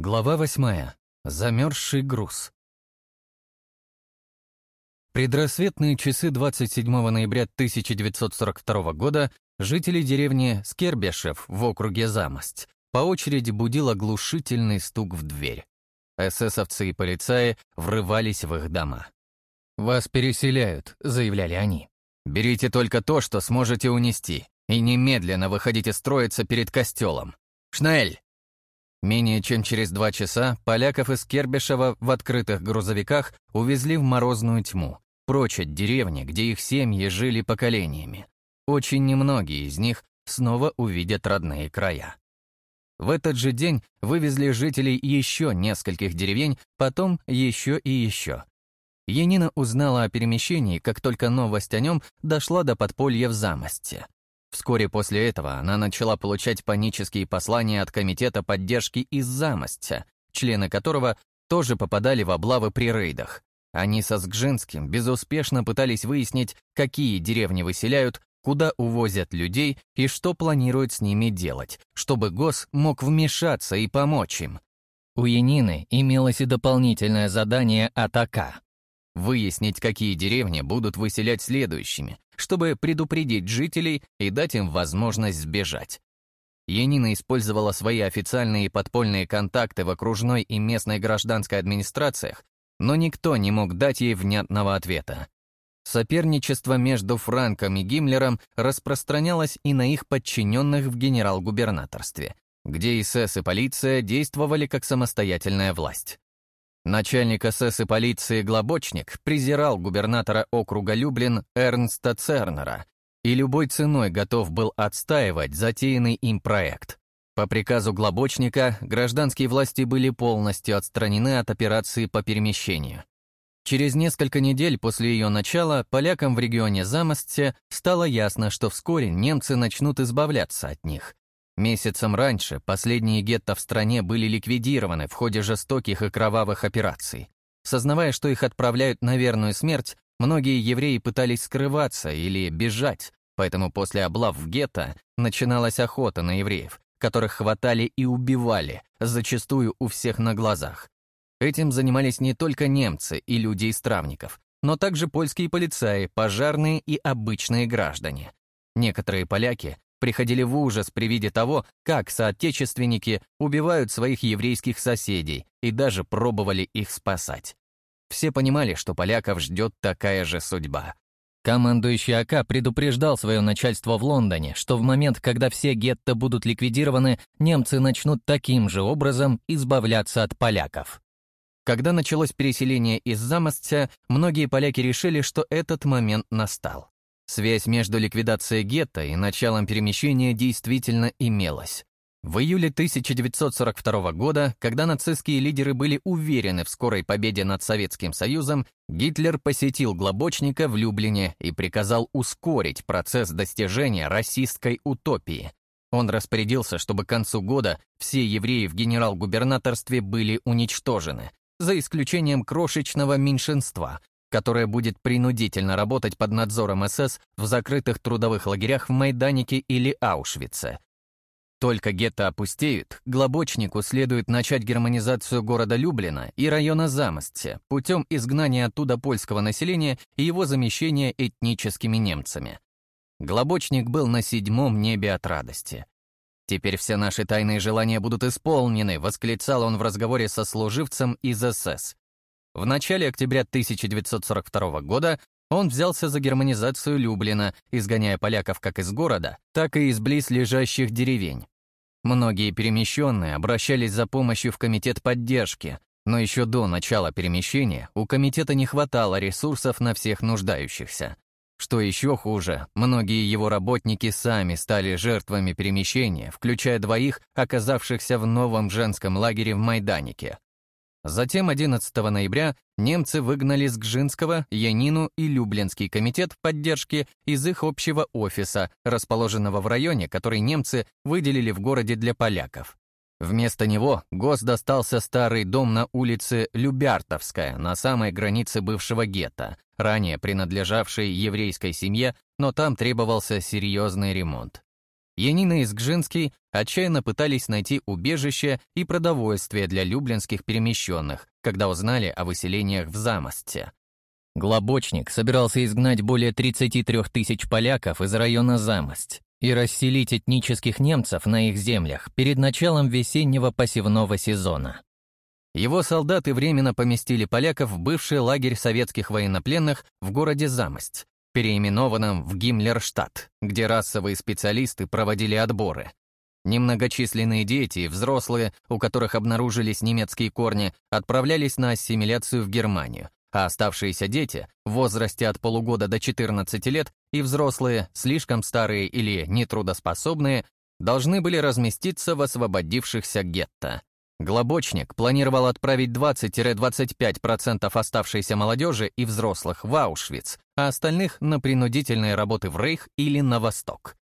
Глава восьмая. Замерзший груз. Предрассветные часы 27 ноября 1942 года жители деревни Скербешев в округе Замость по очереди будил оглушительный стук в дверь. Эсэсовцы и полицаи врывались в их дома. «Вас переселяют», — заявляли они. «Берите только то, что сможете унести, и немедленно выходите строиться перед костелом. Шнель!» Менее чем через два часа поляков из Кербешева в открытых грузовиках увезли в морозную тьму, прочь от деревни, где их семьи жили поколениями. Очень немногие из них снова увидят родные края. В этот же день вывезли жителей еще нескольких деревень, потом еще и еще. Янина узнала о перемещении, как только новость о нем дошла до подполья в Замосте. Вскоре после этого она начала получать панические послания от Комитета поддержки из Замостя, члены которого тоже попадали в облавы при рейдах. Они со Сгжинским безуспешно пытались выяснить, какие деревни выселяют, куда увозят людей и что планируют с ними делать, чтобы ГОС мог вмешаться и помочь им. У Янины имелось и дополнительное задание от АК — выяснить, какие деревни будут выселять следующими, чтобы предупредить жителей и дать им возможность сбежать. Янина использовала свои официальные и подпольные контакты в окружной и местной гражданской администрациях, но никто не мог дать ей внятного ответа. Соперничество между Франком и Гиммлером распространялось и на их подчиненных в генерал-губернаторстве, где СС и полиция действовали как самостоятельная власть. Начальник СС и полиции Глобочник презирал губернатора округа Люблин Эрнста Цернера и любой ценой готов был отстаивать затеянный им проект. По приказу Глобочника гражданские власти были полностью отстранены от операции по перемещению. Через несколько недель после ее начала полякам в регионе Замостья стало ясно, что вскоре немцы начнут избавляться от них, Месяцем раньше последние гетто в стране были ликвидированы в ходе жестоких и кровавых операций. Сознавая, что их отправляют на верную смерть, многие евреи пытались скрываться или бежать, поэтому после облав в гетто начиналась охота на евреев, которых хватали и убивали, зачастую у всех на глазах. Этим занимались не только немцы и люди из травников, но также польские полицаи, пожарные и обычные граждане. Некоторые поляки приходили в ужас при виде того, как соотечественники убивают своих еврейских соседей и даже пробовали их спасать. Все понимали, что поляков ждет такая же судьба. Командующий АК предупреждал свое начальство в Лондоне, что в момент, когда все гетто будут ликвидированы, немцы начнут таким же образом избавляться от поляков. Когда началось переселение из Замостя, многие поляки решили, что этот момент настал. Связь между ликвидацией гетто и началом перемещения действительно имелась. В июле 1942 года, когда нацистские лидеры были уверены в скорой победе над Советским Союзом, Гитлер посетил Глобочника в Люблине и приказал ускорить процесс достижения расистской утопии. Он распорядился, чтобы к концу года все евреи в генерал-губернаторстве были уничтожены, за исключением крошечного меньшинства, которая будет принудительно работать под надзором СС в закрытых трудовых лагерях в Майданике или Аушвице. Только гетто опустеют, Глобочнику следует начать германизацию города Люблина и района Замостья путем изгнания оттуда польского населения и его замещения этническими немцами. Глобочник был на седьмом небе от радости. «Теперь все наши тайные желания будут исполнены», восклицал он в разговоре со служивцем из СС. В начале октября 1942 года он взялся за германизацию Люблина, изгоняя поляков как из города, так и из близлежащих деревень. Многие перемещенные обращались за помощью в комитет поддержки, но еще до начала перемещения у комитета не хватало ресурсов на всех нуждающихся. Что еще хуже, многие его работники сами стали жертвами перемещения, включая двоих, оказавшихся в новом женском лагере в Майданике. Затем 11 ноября немцы выгнали с Гжинского, Янину и Люблинский комитет поддержки из их общего офиса, расположенного в районе, который немцы выделили в городе для поляков. Вместо него ГОС достался старый дом на улице Любяртовская, на самой границе бывшего гетто, ранее принадлежавший еврейской семье, но там требовался серьезный ремонт. Янина и Сгжинский отчаянно пытались найти убежище и продовольствие для люблинских перемещенных, когда узнали о выселениях в Замосте. Глобочник собирался изгнать более 33 тысяч поляков из района Замость и расселить этнических немцев на их землях перед началом весеннего посевного сезона. Его солдаты временно поместили поляков в бывший лагерь советских военнопленных в городе Замость, переименованном в Гиммлерштадт, где расовые специалисты проводили отборы. Немногочисленные дети и взрослые, у которых обнаружились немецкие корни, отправлялись на ассимиляцию в Германию, а оставшиеся дети в возрасте от полугода до 14 лет и взрослые, слишком старые или нетрудоспособные, должны были разместиться в освободившихся гетто. Глобочник планировал отправить 20-25% оставшейся молодежи и взрослых в Аушвиц, а остальных на принудительные работы в Рейх или на Восток.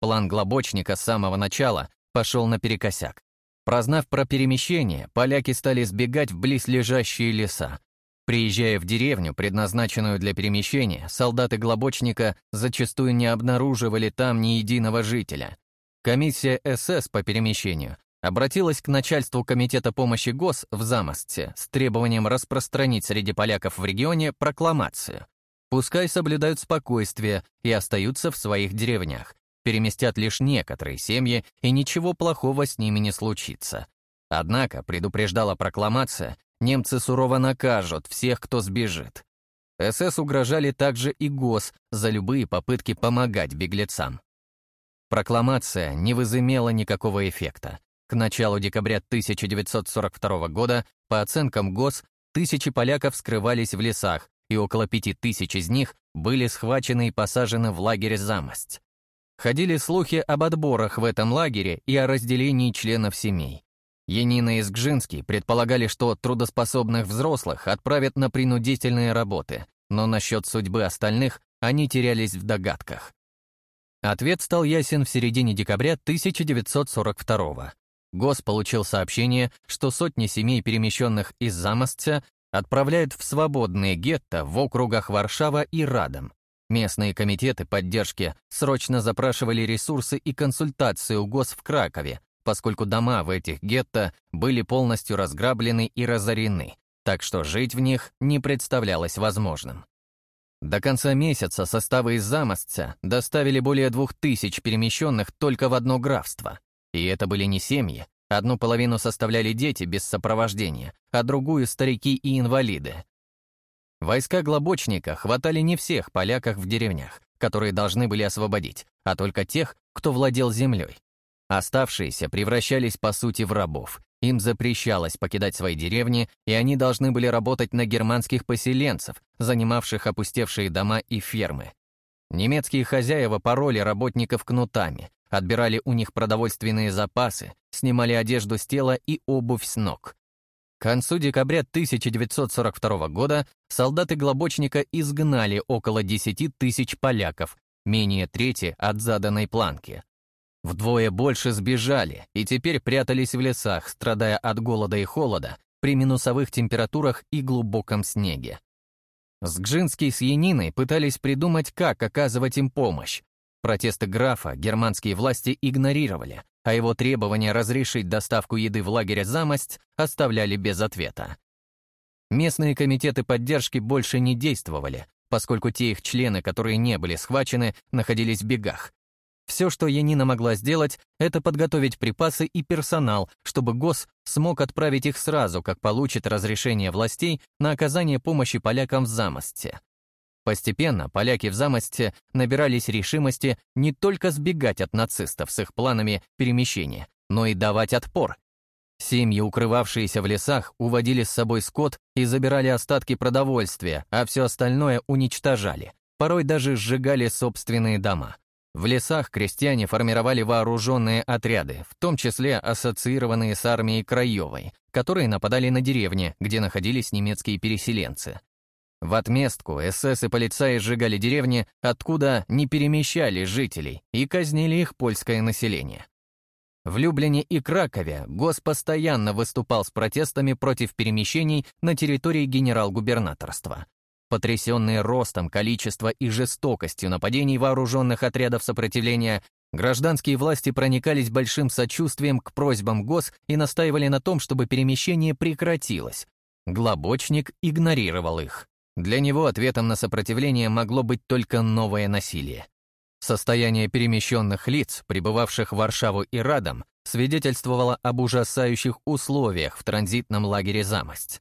План Глобочника с самого начала пошел наперекосяк. Прознав про перемещение, поляки стали сбегать в близлежащие леса. Приезжая в деревню, предназначенную для перемещения, солдаты Глобочника зачастую не обнаруживали там ни единого жителя. Комиссия СС по перемещению обратилась к начальству Комитета помощи ГОС в Замостце с требованием распространить среди поляков в регионе прокламацию. Пускай соблюдают спокойствие и остаются в своих деревнях, переместят лишь некоторые семьи, и ничего плохого с ними не случится. Однако, предупреждала прокламация, немцы сурово накажут всех, кто сбежит. СС угрожали также и ГОС за любые попытки помогать беглецам. Прокламация не возымела никакого эффекта. К началу декабря 1942 года, по оценкам ГОС, тысячи поляков скрывались в лесах, и около пяти тысяч из них были схвачены и посажены в лагерь «Замость». Ходили слухи об отборах в этом лагере и о разделении членов семей. Янина и Сгжинский предполагали, что трудоспособных взрослых отправят на принудительные работы, но насчет судьбы остальных они терялись в догадках. Ответ стал ясен в середине декабря 1942 ГОС получил сообщение, что сотни семей, перемещенных из Замостца, отправляют в свободные гетто в округах Варшава и Радом. Местные комитеты поддержки срочно запрашивали ресурсы и консультации у ГОС в Кракове, поскольку дома в этих гетто были полностью разграблены и разорены, так что жить в них не представлялось возможным. До конца месяца составы из Замостца доставили более двух тысяч перемещенных только в одно графство. И это были не семьи. Одну половину составляли дети без сопровождения, а другую — старики и инвалиды. Войска Глобочника хватали не всех поляках в деревнях, которые должны были освободить, а только тех, кто владел землей. Оставшиеся превращались по сути в рабов. Им запрещалось покидать свои деревни, и они должны были работать на германских поселенцев, занимавших опустевшие дома и фермы. Немецкие хозяева пороли работников кнутами, отбирали у них продовольственные запасы, снимали одежду с тела и обувь с ног. К концу декабря 1942 года солдаты Глобочника изгнали около 10 тысяч поляков, менее трети от заданной планки. Вдвое больше сбежали и теперь прятались в лесах, страдая от голода и холода, при минусовых температурах и глубоком снеге. Сгжинский с Яниной пытались придумать, как оказывать им помощь, Протесты графа германские власти игнорировали, а его требования разрешить доставку еды в лагере «Замость» оставляли без ответа. Местные комитеты поддержки больше не действовали, поскольку те их члены, которые не были схвачены, находились в бегах. Все, что Янина могла сделать, это подготовить припасы и персонал, чтобы ГОС смог отправить их сразу, как получит разрешение властей на оказание помощи полякам в Замосте. Постепенно поляки в замосте набирались решимости не только сбегать от нацистов с их планами перемещения, но и давать отпор. Семьи, укрывавшиеся в лесах, уводили с собой скот и забирали остатки продовольствия, а все остальное уничтожали, порой даже сжигали собственные дома. В лесах крестьяне формировали вооруженные отряды, в том числе ассоциированные с армией Краевой, которые нападали на деревни, где находились немецкие переселенцы. В отместку СС и полицаи сжигали деревни, откуда не перемещали жителей, и казнили их польское население. В Люблине и Кракове ГОС постоянно выступал с протестами против перемещений на территории генерал-губернаторства. Потрясенные ростом количества и жестокостью нападений вооруженных отрядов сопротивления, Гражданские власти проникались большим сочувствием к просьбам ГОС и настаивали на том, чтобы перемещение прекратилось. Глобочник игнорировал их. Для него ответом на сопротивление могло быть только новое насилие. Состояние перемещенных лиц, прибывавших в Варшаву и Радом, свидетельствовало об ужасающих условиях в транзитном лагере «Замость».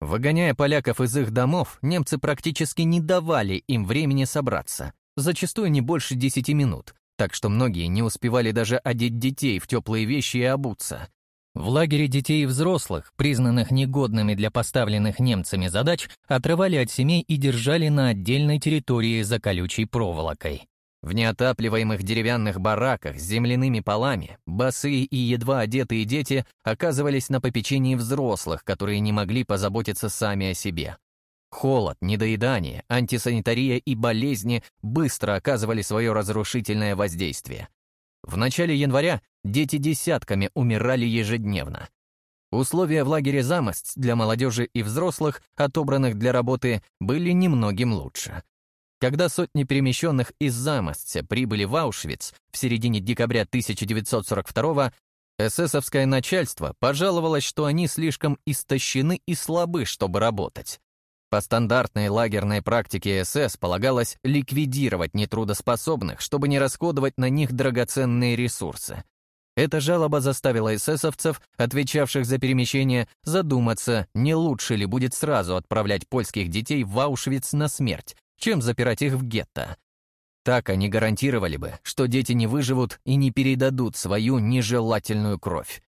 Выгоняя поляков из их домов, немцы практически не давали им времени собраться, зачастую не больше десяти минут, так что многие не успевали даже одеть детей в теплые вещи и обуться. В лагере детей и взрослых, признанных негодными для поставленных немцами задач, отрывали от семей и держали на отдельной территории за колючей проволокой. В неотапливаемых деревянных бараках с земляными полами босые и едва одетые дети оказывались на попечении взрослых, которые не могли позаботиться сами о себе. Холод, недоедание, антисанитария и болезни быстро оказывали свое разрушительное воздействие. В начале января дети десятками умирали ежедневно. Условия в лагере «Замость» для молодежи и взрослых, отобранных для работы, были немногим лучше. Когда сотни перемещенных из Замостя прибыли в Аушвиц в середине декабря 1942 эсэсовское начальство пожаловалось, что они слишком истощены и слабы, чтобы работать. По стандартной лагерной практике СС полагалось ликвидировать нетрудоспособных, чтобы не расходовать на них драгоценные ресурсы. Эта жалоба заставила эсэсовцев, отвечавших за перемещение, задуматься, не лучше ли будет сразу отправлять польских детей в Аушвиц на смерть, чем запирать их в гетто. Так они гарантировали бы, что дети не выживут и не передадут свою нежелательную кровь.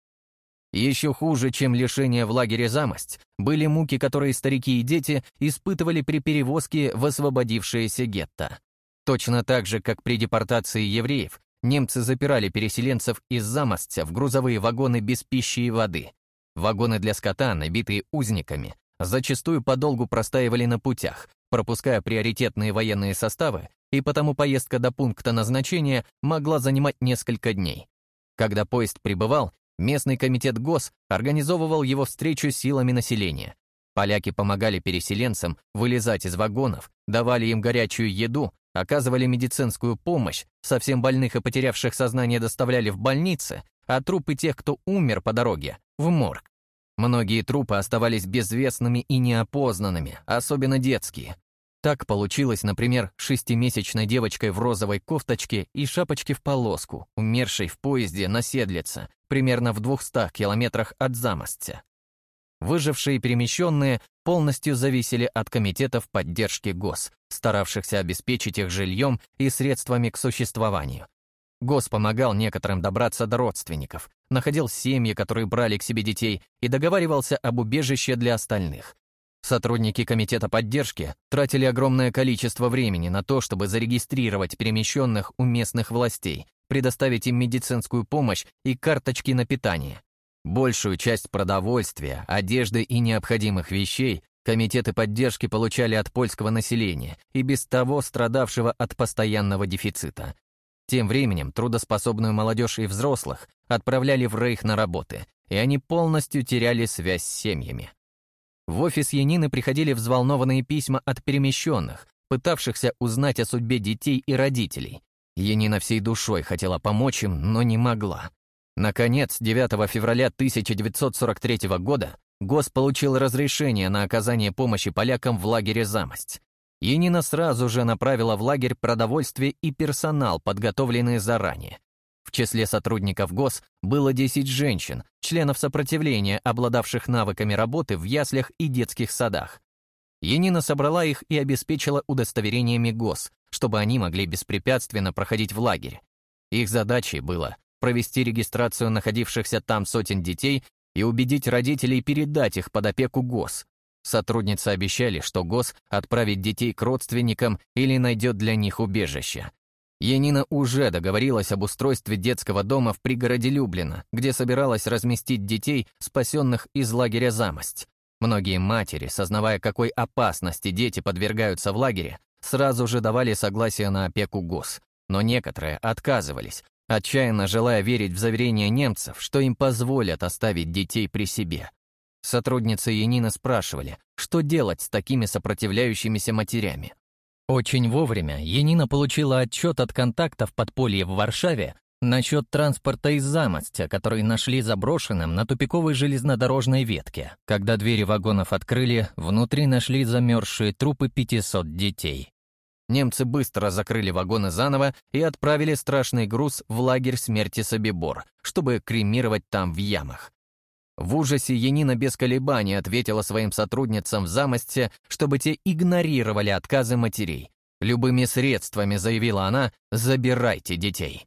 Еще хуже, чем лишение в лагере замость, были муки, которые старики и дети испытывали при перевозке в освободившееся гетто. Точно так же, как при депортации евреев, немцы запирали переселенцев из замостя в грузовые вагоны без пищи и воды. Вагоны для скота, набитые узниками, зачастую подолгу простаивали на путях, пропуская приоритетные военные составы, и потому поездка до пункта назначения могла занимать несколько дней. Когда поезд прибывал, местный комитет ГОС организовывал его встречу силами населения. Поляки помогали переселенцам вылезать из вагонов, давали им горячую еду, оказывали медицинскую помощь, совсем больных и потерявших сознание доставляли в больницы, а трупы тех, кто умер по дороге, в морг. Многие трупы оставались безвестными и неопознанными, особенно детские. Так получилось, например, шестимесячной девочкой в розовой кофточке и шапочке в полоску, умершей в поезде на Седлице, примерно в 200 километрах от Замостя. Выжившие перемещенные полностью зависели от комитетов поддержки ГОС, старавшихся обеспечить их жильем и средствами к существованию. ГОС помогал некоторым добраться до родственников, находил семьи, которые брали к себе детей, и договаривался об убежище для остальных. Сотрудники комитета поддержки тратили огромное количество времени на то, чтобы зарегистрировать перемещенных у местных властей, предоставить им медицинскую помощь и карточки на питание. Большую часть продовольствия, одежды и необходимых вещей комитеты поддержки получали от польского населения и без того страдавшего от постоянного дефицита. Тем временем трудоспособную молодежь и взрослых отправляли в рейх на работы, и они полностью теряли связь с семьями. В офис Янины приходили взволнованные письма от перемещенных, пытавшихся узнать о судьбе детей и родителей. Янина всей душой хотела помочь им, но не могла. Наконец, 9 февраля 1943 года ГОС получил разрешение на оказание помощи полякам в лагере «Замость». Янина сразу же направила в лагерь продовольствие и персонал, подготовленные заранее. В числе сотрудников ГОС было 10 женщин, членов сопротивления, обладавших навыками работы в яслях и детских садах. Енина собрала их и обеспечила удостоверениями ГОС, чтобы они могли беспрепятственно проходить в лагерь. Их задачей было провести регистрацию находившихся там сотен детей и убедить родителей передать их под опеку ГОС. Сотрудницы обещали, что ГОС отправит детей к родственникам или найдет для них убежище. Янина уже договорилась об устройстве детского дома в пригороде Люблина, где собиралась разместить детей, спасенных из лагеря «Замость». Многие матери, сознавая, какой опасности дети подвергаются в лагере, сразу же давали согласие на опеку ГОС, но некоторые отказывались, отчаянно желая верить в заверения немцев, что им позволят оставить детей при себе. Сотрудницы Янина спрашивали, что делать с такими сопротивляющимися матерями. Очень вовремя Янина получила отчет от контактов подполья в Варшаве насчет транспорта из Замостя, который нашли заброшенным на тупиковой железнодорожной ветке. Когда двери вагонов открыли, внутри нашли замерзшие трупы 500 детей. Немцы быстро закрыли вагоны заново и отправили страшный груз в лагерь смерти Собибор, чтобы кремировать там в ямах. В ужасе Янина без колебаний ответила своим сотрудницам в замосте, чтобы те игнорировали отказы матерей. Любыми средствами, заявила она, забирайте детей.